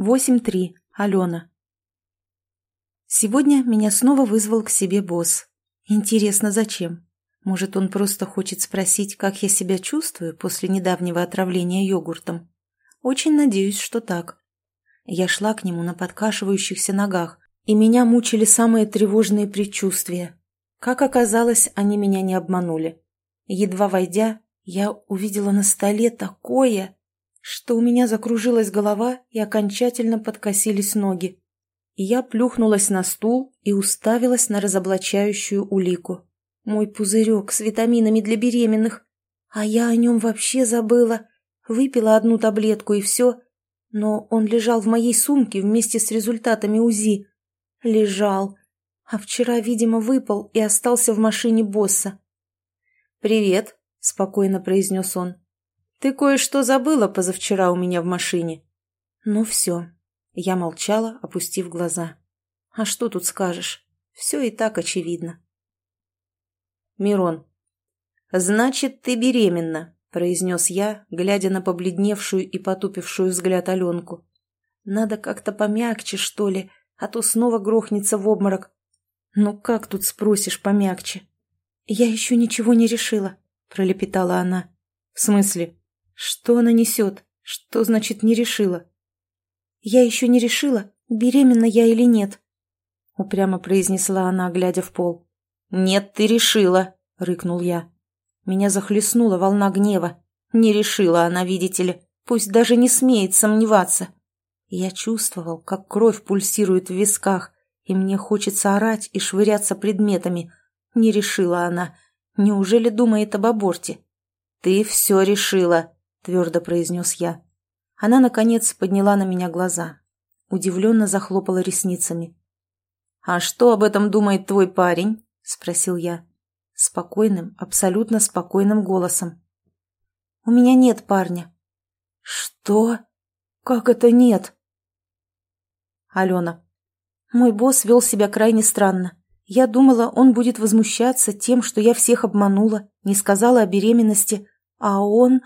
8.3. Алена. Сегодня меня снова вызвал к себе босс. Интересно, зачем? Может, он просто хочет спросить, как я себя чувствую после недавнего отравления йогуртом? Очень надеюсь, что так. Я шла к нему на подкашивающихся ногах, и меня мучили самые тревожные предчувствия. Как оказалось, они меня не обманули. Едва войдя, я увидела на столе такое что у меня закружилась голова и окончательно подкосились ноги. Я плюхнулась на стул и уставилась на разоблачающую улику. Мой пузырек с витаминами для беременных. А я о нем вообще забыла. Выпила одну таблетку и все. Но он лежал в моей сумке вместе с результатами УЗИ. Лежал. А вчера, видимо, выпал и остался в машине босса. «Привет», — спокойно произнес он. Ты кое-что забыла позавчера у меня в машине. Ну все. Я молчала, опустив глаза. А что тут скажешь? Все и так очевидно. Мирон. Значит, ты беременна, произнес я, глядя на побледневшую и потупившую взгляд Аленку. Надо как-то помягче, что ли, а то снова грохнется в обморок. Ну как тут спросишь помягче? Я еще ничего не решила, пролепетала она. В смысле? Что она несет? Что значит не решила? Я еще не решила, беременна я или нет. Упрямо произнесла она, глядя в пол. «Нет, ты решила!» — рыкнул я. Меня захлестнула волна гнева. Не решила она, видите ли. Пусть даже не смеет сомневаться. Я чувствовал, как кровь пульсирует в висках, и мне хочется орать и швыряться предметами. Не решила она. Неужели думает об аборте? «Ты все решила!» — твердо произнес я. Она, наконец, подняла на меня глаза. Удивленно захлопала ресницами. «А что об этом думает твой парень?» — спросил я. Спокойным, абсолютно спокойным голосом. «У меня нет парня». «Что? Как это нет?» Алена. Мой босс вел себя крайне странно. Я думала, он будет возмущаться тем, что я всех обманула, не сказала о беременности, а он...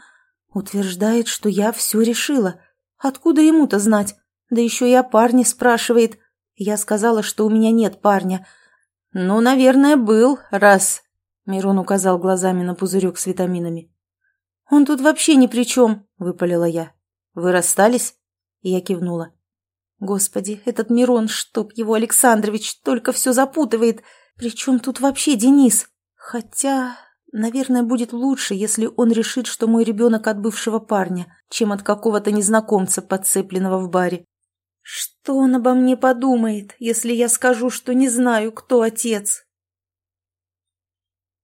Утверждает, что я все решила. Откуда ему-то знать? Да еще и о парне спрашивает. Я сказала, что у меня нет парня. Ну, наверное, был, раз... Мирон указал глазами на пузырек с витаминами. «Он тут вообще ни при чем», — выпалила я. «Вы расстались?» Я кивнула. «Господи, этот Мирон, чтоб его Александрович, только все запутывает. Причем тут вообще Денис? Хотя Наверное, будет лучше, если он решит, что мой ребенок от бывшего парня, чем от какого-то незнакомца, подцепленного в баре. Что он обо мне подумает, если я скажу, что не знаю, кто отец?